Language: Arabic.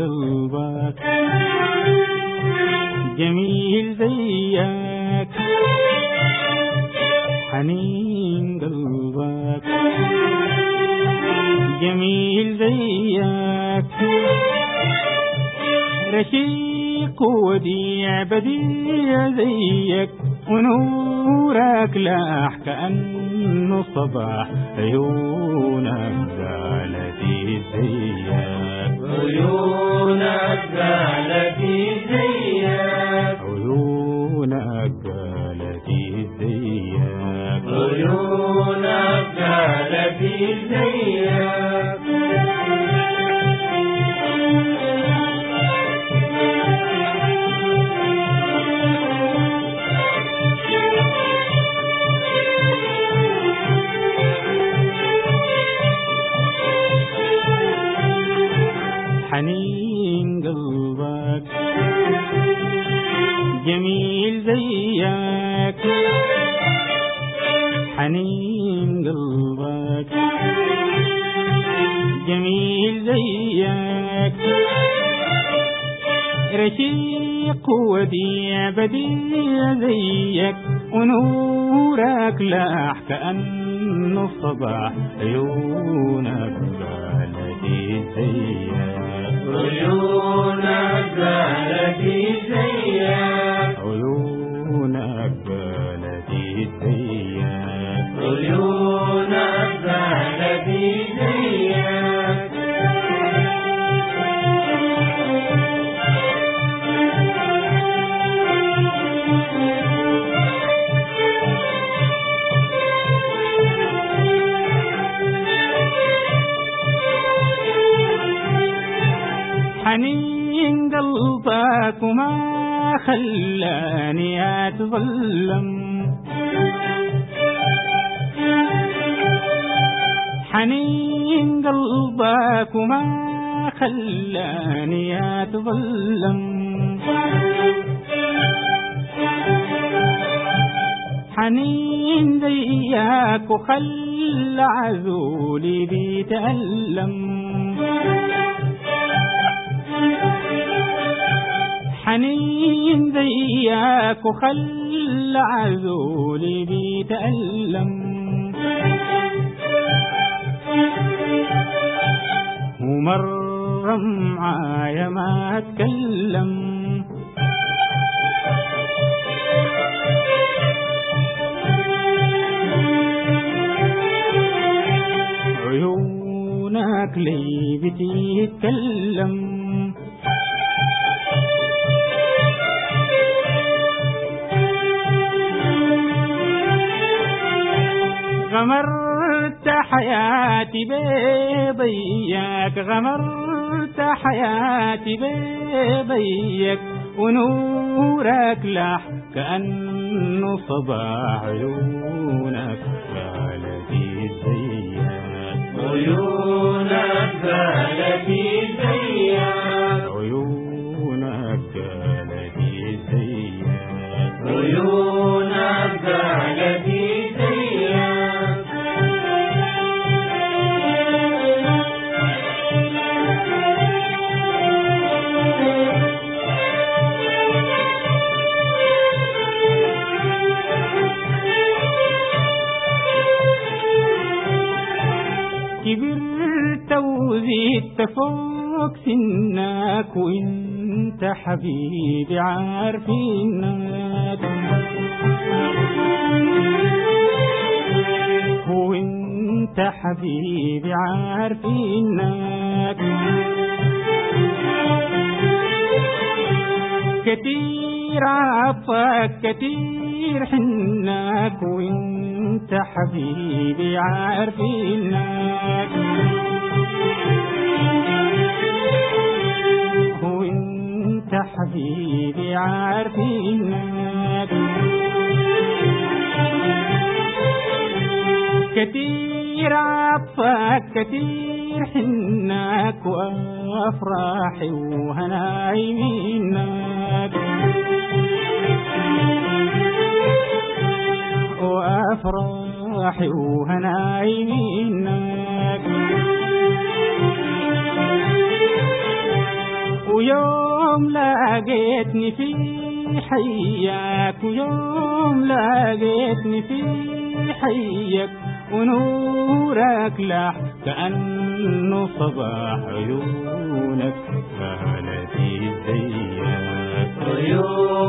قلبك. جميل زيك. حنين قلبك. جميل زيك. رشيق وديع بديع زيك. ونورك لاح كأنه صباح. عيونك زالت زيك. عيونك زالتي زيك عيونك زالتي زيك عيونك زالتي زيك حنين قلبك جميل زيك حنين قلبك جميل زيك رشيق وديع بديع زيك ونورك لاح كأنه الصباح عيونك زالتي زيك عيونك زالتي زيك عيونك زالتي زيك حنين قلبك وما خلاني أتظلم. حنين قلبك وما خلاني أتظلم. حنين زيك وخلى عزولي بيتألم حنين زيك وخلى عزولي بيتألم. ومر معايا ما أتكلم. عيونك لي بتتكلم غمرت حياتي بيضيك غمرت حياتي بيضيك ونورك لاح كأنه صباح عيونك فوق سنك وانت حبيبي عارفينك. وانت حبيبي عارفينك. كتير عطفك كتير حناك وانت حبيبي عارفينك. حبيبي عارفينك كتير عطفك كتير حناك وأفراحي وهناي منك وأفراحي وهناي منك ويوم لقيتني في حياك ويوم لقيتني في حيك ونور نورك لح كأنه صباح عيونك قالت زيك عيونك.